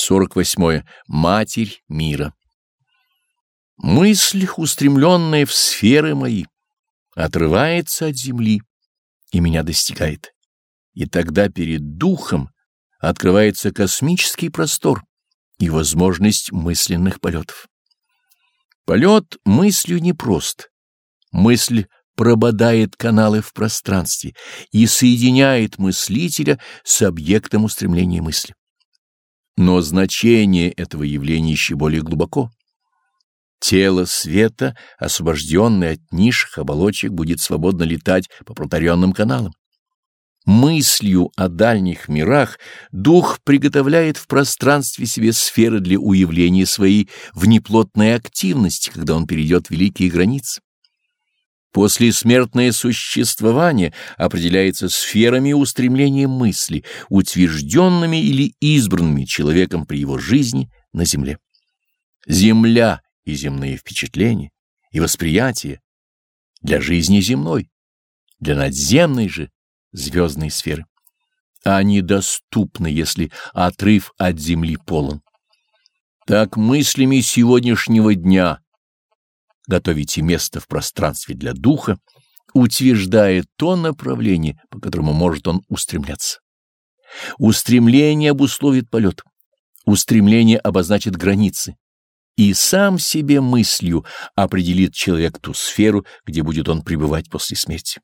48. Матерь мира. Мысль, устремленная в сферы мои, отрывается от земли и меня достигает. И тогда перед духом открывается космический простор и возможность мысленных полетов. Полет мыслью непрост. Мысль прободает каналы в пространстве и соединяет мыслителя с объектом устремления мысли. Но значение этого явления еще более глубоко. Тело света, освобожденное от низших оболочек, будет свободно летать по протаренным каналам. Мыслью о дальних мирах дух приготовляет в пространстве себе сферы для уявления своей внеплотной активности, когда он перейдет великие границы. Послесмертное существование определяется сферами устремления мысли, утвержденными или избранными человеком при его жизни на земле. Земля и земные впечатления и восприятия для жизни земной, для надземной же звездной сферы. Они доступны, если отрыв от земли полон. Так мыслями сегодняшнего дня готовите место в пространстве для духа, утверждая то направление, по которому может он устремляться. Устремление обусловит полет, устремление обозначит границы, и сам себе мыслью определит человек ту сферу, где будет он пребывать после смерти.